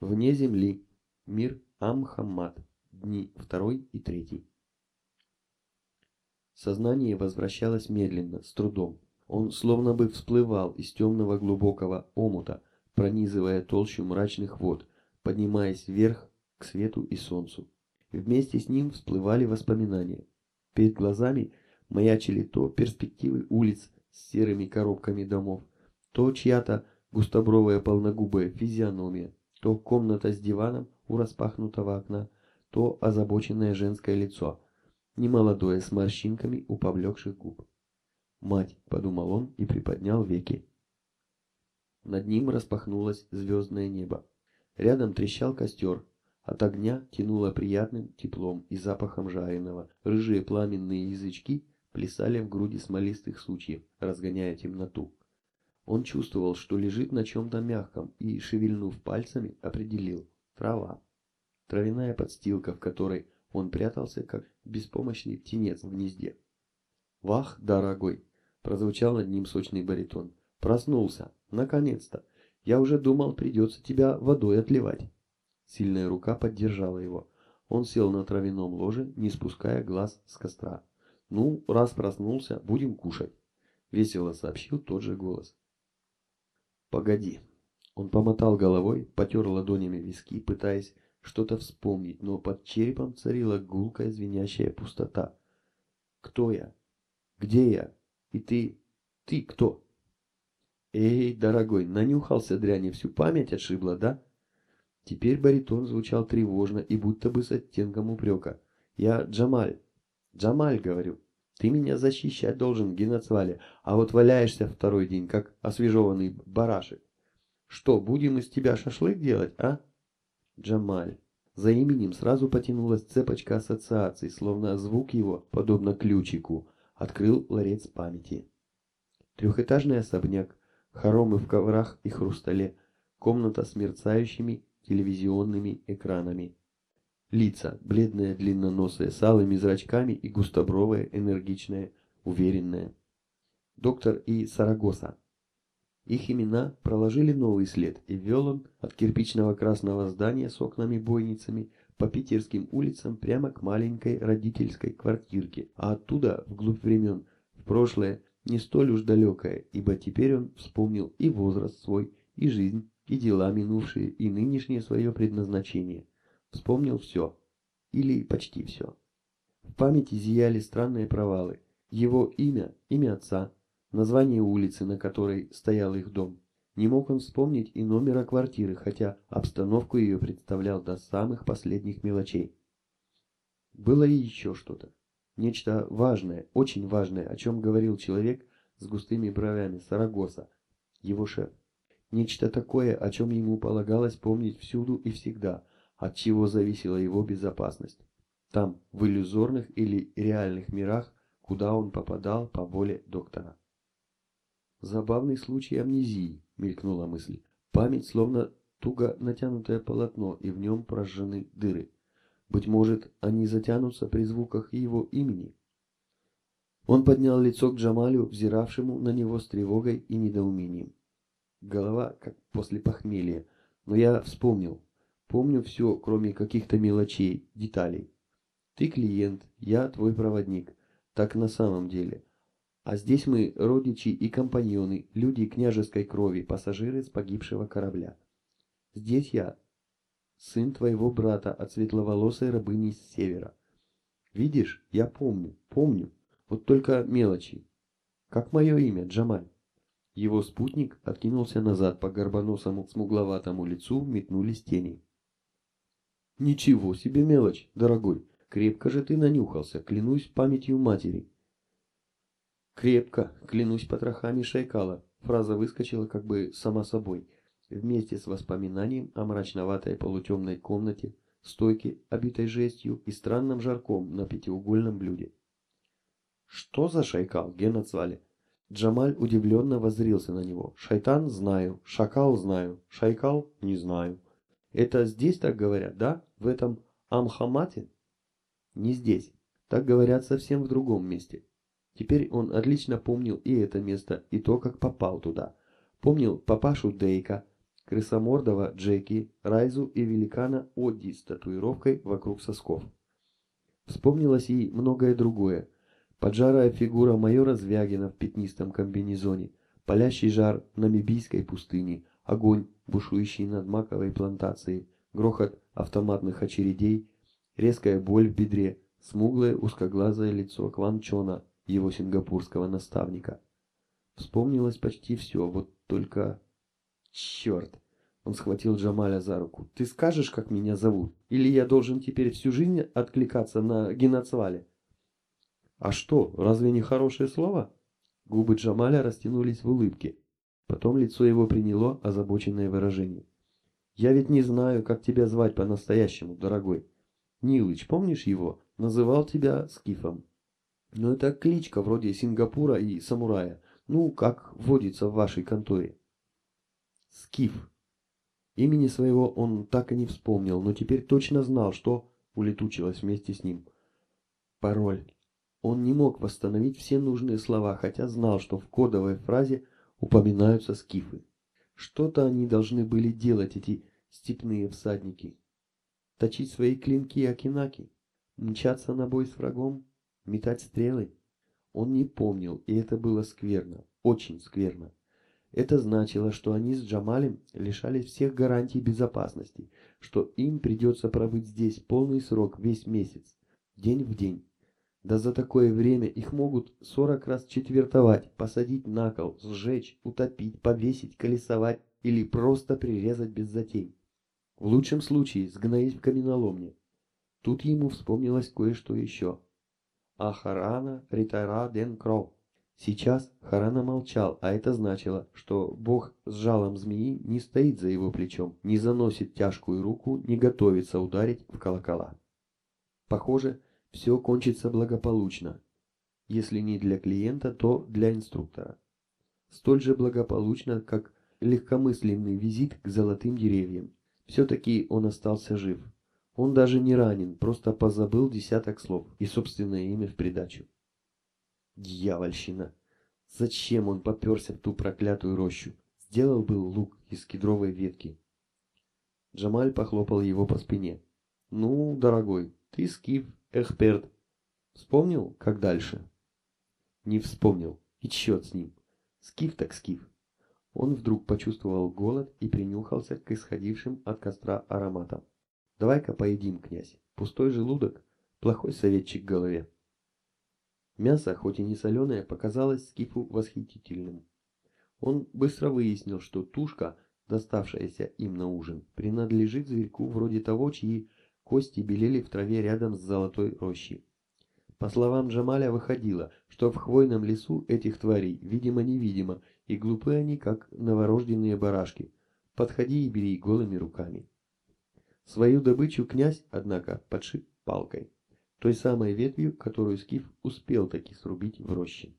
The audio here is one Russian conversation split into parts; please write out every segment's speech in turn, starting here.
Вне земли. Мир Амхаммад. Дни 2 и 3. Сознание возвращалось медленно, с трудом. Он словно бы всплывал из темного глубокого омута, пронизывая толщу мрачных вод, поднимаясь вверх к свету и солнцу. Вместе с ним всплывали воспоминания. Перед глазами маячили то перспективы улиц с серыми коробками домов, то чья-то густобровая полногубая физиономия, то комната с диваном у распахнутого окна, то озабоченное женское лицо, немолодое с морщинками у повлекших губ. «Мать», — подумал он и приподнял веки. Над ним распахнулось звездное небо. Рядом трещал костер. От огня тянуло приятным теплом и запахом жареного. Рыжие пламенные язычки плясали в груди смолистых сучьев, разгоняя темноту. Он чувствовал, что лежит на чем-то мягком и, шевельнув пальцами, определил – трава. Травяная подстилка, в которой он прятался, как беспомощный птенец в гнезде. «Вах, дорогой!» – прозвучал над ним сочный баритон. «Проснулся! Наконец-то! Я уже думал, придется тебя водой отливать!» Сильная рука поддержала его. Он сел на травяном ложе, не спуская глаз с костра. «Ну, раз проснулся, будем кушать», — весело сообщил тот же голос. «Погоди». Он помотал головой, потер ладонями виски, пытаясь что-то вспомнить, но под черепом царила гулкая звенящая пустота. «Кто я? Где я? И ты? Ты кто?» «Эй, дорогой, нанюхался дряни, всю память отшибла, да?» Теперь баритон звучал тревожно и будто бы с оттенком упрека. «Я Джамаль. Джамаль, говорю. Ты меня защищать должен, Геноцвале, а вот валяешься второй день, как освежеванный барашек. Что, будем из тебя шашлык делать, а?» Джамаль. За именем сразу потянулась цепочка ассоциаций, словно звук его, подобно ключику, открыл ларец памяти. Трехэтажный особняк, хоромы в коврах и хрустале, комната с мерцающими телевизионными экранами. Лица, бледные длинноносые, с алыми зрачками и густобровые, энергичные, уверенные. Доктор и Сарагоса. Их имена проложили новый след, и вел он от кирпичного красного здания с окнами-бойницами по питерским улицам прямо к маленькой родительской квартирке, а оттуда, вглубь времен, в прошлое, не столь уж далекое, ибо теперь он вспомнил и возраст свой, и жизнь, и дела минувшие, и нынешнее свое предназначение. Вспомнил все. Или почти все. В памяти зияли странные провалы. Его имя, имя отца, название улицы, на которой стоял их дом. Не мог он вспомнить и номера квартиры, хотя обстановку ее представлял до самых последних мелочей. Было и еще что-то. Нечто важное, очень важное, о чем говорил человек с густыми бровями, Сарагоса, его шеф. Нечто такое, о чем ему полагалось помнить всюду и всегда, от чего зависела его безопасность. Там, в иллюзорных или реальных мирах, куда он попадал по воле доктора. Забавный случай амнезии, мелькнула мысль. Память словно туго натянутое полотно, и в нем прожжены дыры. Быть может, они затянутся при звуках его имени? Он поднял лицо к Джамалю, взиравшему на него с тревогой и недоумением. Голова как после похмелья. Но я вспомнил. Помню все, кроме каких-то мелочей, деталей. Ты клиент, я твой проводник. Так на самом деле. А здесь мы родичи и компаньоны, люди княжеской крови, пассажиры с погибшего корабля. Здесь я, сын твоего брата от светловолосой рабыни с севера. Видишь, я помню, помню. Вот только мелочи. Как мое имя, Джамаль? Его спутник откинулся назад по горбоносому смугловатому лицу, метнулись тени. «Ничего себе мелочь, дорогой! Крепко же ты нанюхался, клянусь памятью матери!» «Крепко, клянусь потрохами Шайкала!» Фраза выскочила как бы сама собой, вместе с воспоминанием о мрачноватой полутемной комнате, стойке, обитой жестью и странном жарком на пятиугольном блюде. «Что за Шайкал, Геноцвале?» Джамаль удивленно воззрился на него. «Шайтан знаю, шакал знаю, шайкал не знаю. Это здесь так говорят, да? В этом Амхамате?» «Не здесь. Так говорят совсем в другом месте». Теперь он отлично помнил и это место, и то, как попал туда. Помнил папашу Дейка, крысомордого Джеки, Райзу и великана Одди с татуировкой вокруг сосков. Вспомнилось ей многое другое. Поджарая фигура майора Звягина в пятнистом комбинезоне, палящий жар намибийской пустыни, огонь, бушующий над маковой плантацией, грохот автоматных очередей, резкая боль в бедре, смуглое узкоглазое лицо Кванчона, его сингапурского наставника. Вспомнилось почти все, вот только... Черт! Он схватил Джамаля за руку. «Ты скажешь, как меня зовут? Или я должен теперь всю жизнь откликаться на геноцвале?» «А что, разве не хорошее слово?» Губы Джамаля растянулись в улыбке. Потом лицо его приняло озабоченное выражение. «Я ведь не знаю, как тебя звать по-настоящему, дорогой. Нилыч, помнишь его? Называл тебя Скифом. Но это кличка вроде Сингапура и самурая. Ну, как водится в вашей конторе». Скиф. Имени своего он так и не вспомнил, но теперь точно знал, что улетучилось вместе с ним. Пароль. Он не мог восстановить все нужные слова, хотя знал, что в кодовой фразе упоминаются скифы. Что-то они должны были делать, эти степные всадники. Точить свои клинки Акинаки, мчаться на бой с врагом, метать стрелы. Он не помнил, и это было скверно, очень скверно. Это значило, что они с Джамалем лишались всех гарантий безопасности, что им придется пробыть здесь полный срок весь месяц, день в день. Да за такое время их могут сорок раз четвертовать, посадить на кол, сжечь, утопить, повесить, колесовать или просто прирезать без затей. В лучшем случае сгноить в каменоломне. Тут ему вспомнилось кое-что еще. Ахарана Ритара Ден Кроу. Сейчас Харана молчал, а это значило, что бог с жалом змеи не стоит за его плечом, не заносит тяжкую руку, не готовится ударить в колокола. Похоже, все кончится благополучно. Если не для клиента, то для инструктора. Столь же благополучно, как легкомысленный визит к золотым деревьям. Все-таки он остался жив. Он даже не ранен, просто позабыл десяток слов и собственное имя в придачу. Дьявольщина! Зачем он поперся в ту проклятую рощу? Сделал был лук из кедровой ветки. Джамаль похлопал его по спине. «Ну, дорогой, ты скиф, эксперт. Вспомнил, как дальше?» Не вспомнил. И черт с ним. Скиф так скиф. Он вдруг почувствовал голод и принюхался к исходившим от костра ароматам. «Давай-ка поедим, князь. Пустой желудок, плохой советчик в голове». Мясо, хоть и не соленое, показалось Скифу восхитительным. Он быстро выяснил, что тушка, доставшаяся им на ужин, принадлежит зверьку вроде того, чьи кости белели в траве рядом с золотой рощей. По словам Джамаля, выходило, что в хвойном лесу этих тварей, видимо-невидимо, и глупы они, как новорожденные барашки. Подходи и бери голыми руками. Свою добычу князь, однако, подшиб палкой той самой ветвью, которую Скиф успел таки срубить в роще.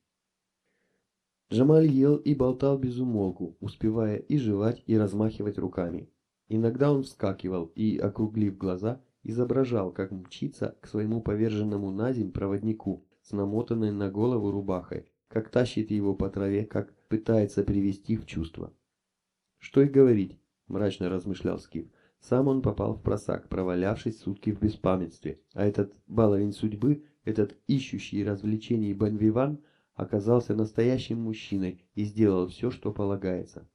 Джамаль ел и болтал без умолку, успевая и жевать, и размахивать руками. Иногда он вскакивал и, округлив глаза, изображал, как мчится к своему поверженному на земь проводнику с намотанной на голову рубахой, как тащит его по траве, как пытается привести в чувство. «Что и говорить», — мрачно размышлял Скиф, сам он попал в просак, провалявшись сутки в беспамятстве, а этот баловень судьбы, этот ищущий развлечений Банвиван, оказался настоящим мужчиной и сделал все, что полагается.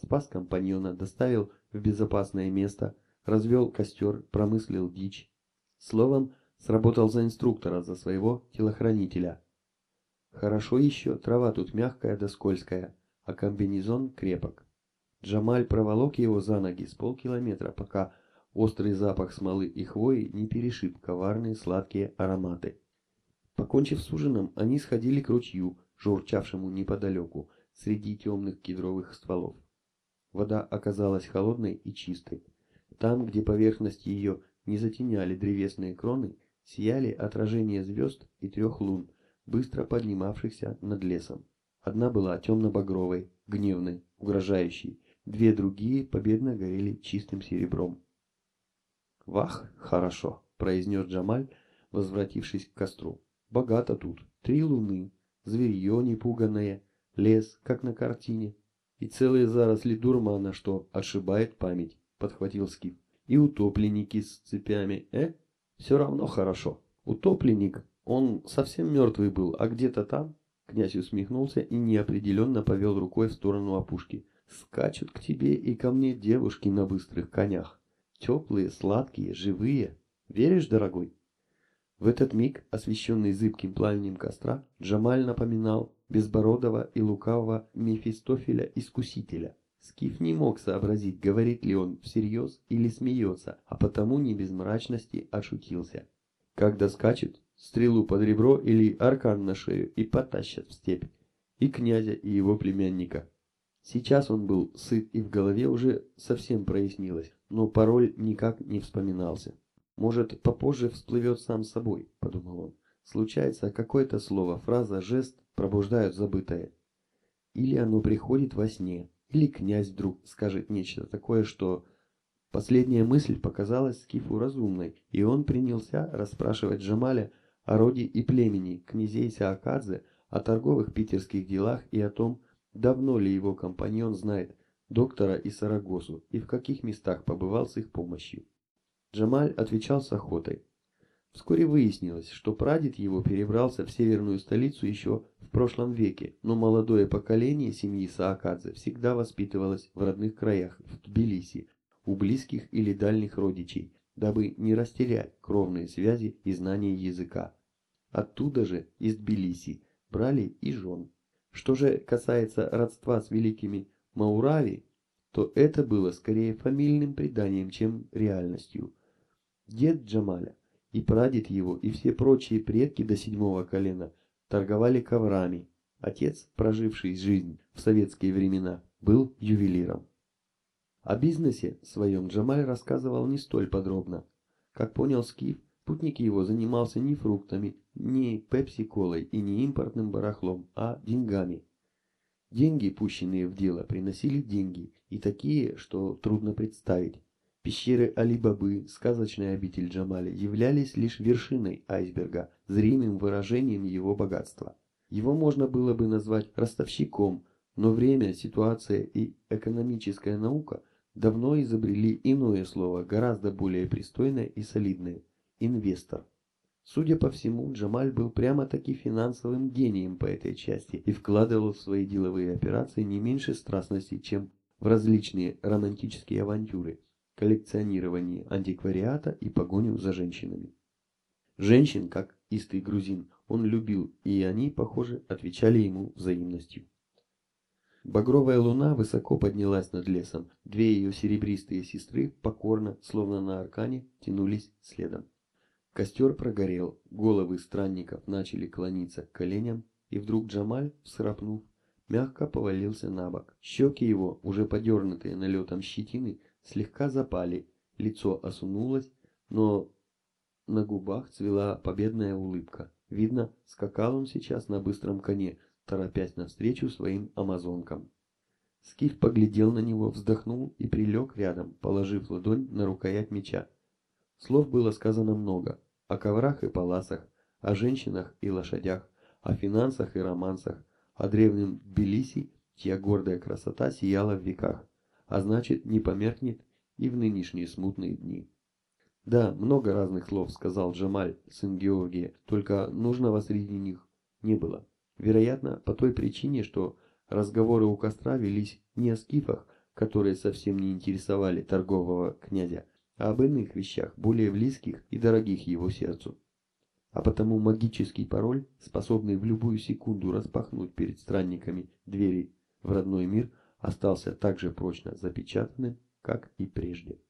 Спас компаньона, доставил в безопасное место, развел костер, промыслил дичь. Словом, сработал за инструктора, за своего телохранителя. Хорошо еще, трава тут мягкая да скользкая, а комбинезон крепок. Джамаль проволок его за ноги с полкилометра, пока острый запах смолы и хвои не перешиб коварные сладкие ароматы. Покончив с ужином, они сходили к ручью, журчавшему неподалеку, среди темных кедровых стволов. Вода оказалась холодной и чистой. Там, где поверхность ее не затеняли древесные кроны, сияли отражения звезд и трех лун, быстро поднимавшихся над лесом. Одна была темно-багровой, гневной, угрожающей, Две другие победно горели чистым серебром. «Вах, хорошо», — произнес Джамаль, возвратившись к костру. «Богато тут. Три луны, зверье непуганное, лес, как на картине. И целые заросли дурмана, что ошибает память, подхватил Скиф. И утопленники с цепями, э? Все равно хорошо. Утопленник, он совсем мертвый был, а где-то там... Князь усмехнулся и неопределенно повел рукой в сторону опушки. Скачут к тебе и ко мне девушки на быстрых конях. Теплые, сладкие, живые. Веришь, дорогой? В этот миг, освещенный зыбким пламенем костра, Джамаль напоминал безбородого и лукавого Мефистофеля-искусителя. Скиф не мог сообразить, говорит ли он всерьез или смеется, а потому не без мрачности отшутился. Когда скачут, стрелу под ребро или аркан на шею и потащат в степь. И князя, и его племянника. Сейчас он был сыт и в голове уже совсем прояснилось, но пароль никак не вспоминался. «Может, попозже всплывет сам собой», — подумал он. «Случается, какое-то слово, фраза, жест пробуждают забытое. Или оно приходит во сне, или князь вдруг скажет нечто такое, что...» Последняя мысль показалась Скифу разумной, и он принялся расспрашивать Джамаля о роде и племени князей Саакадзе, о торговых питерских делах и о том, Давно ли его компаньон знает доктора и Сарагосу и в каких местах побывал с их помощью? Джамаль отвечал с охотой. Вскоре выяснилось, что прадед его перебрался в северную столицу еще в прошлом веке, но молодое поколение семьи Саакадзе всегда воспитывалось в родных краях, в Тбилиси, у близких или дальних родичей, дабы не растерять кровные связи и знания языка. Оттуда же, из Тбилиси, брали и жен. Что же касается родства с великими Маурави, то это было скорее фамильным преданием, чем реальностью. Дед Джамаля и прадед его, и все прочие предки до седьмого колена торговали коврами. Отец, проживший жизнь в советские времена, был ювелиром. О бизнесе своем Джамаль рассказывал не столь подробно. Как понял Скиф, Спутник его занимался не фруктами, не пепси-колой и не импортным барахлом, а деньгами. Деньги, пущенные в дело, приносили деньги, и такие, что трудно представить. Пещеры Али-Бабы, сказочная обитель Джамали, являлись лишь вершиной айсберга, зримым выражением его богатства. Его можно было бы назвать ростовщиком, но время, ситуация и экономическая наука давно изобрели иное слово, гораздо более пристойное и солидное – инвестор. Судя по всему, Джамаль был прямо-таки финансовым гением по этой части и вкладывал в свои деловые операции не меньше страстности, чем в различные романтические авантюры, коллекционирование антиквариата и погоню за женщинами. Женщин, как истый грузин, он любил, и они, похоже, отвечали ему взаимностью. Багровая луна высоко поднялась над лесом, две ее серебристые сестры покорно, словно на аркане, тянулись следом. Костер прогорел, головы странников начали клониться к коленям, и вдруг Джамаль, всхрапнув, мягко повалился на бок. Щеки его, уже подернутые налетом щетины, слегка запали, лицо осунулось, но на губах цвела победная улыбка. Видно, скакал он сейчас на быстром коне, торопясь навстречу своим амазонкам. Скиф поглядел на него, вздохнул и прилег рядом, положив ладонь на рукоять меча. Слов было сказано много, о коврах и паласах, о женщинах и лошадях, о финансах и романсах, о древнем Тбилиси, чья гордая красота сияла в веках, а значит не померкнет и в нынешние смутные дни. Да, много разных слов сказал Джамаль, сын Георгия, только нужного среди них не было. Вероятно, по той причине, что разговоры у костра велись не о скифах, которые совсем не интересовали торгового князя, а об иных вещах, более близких и дорогих его сердцу. А потому магический пароль, способный в любую секунду распахнуть перед странниками двери в родной мир, остался так же прочно запечатанным, как и прежде.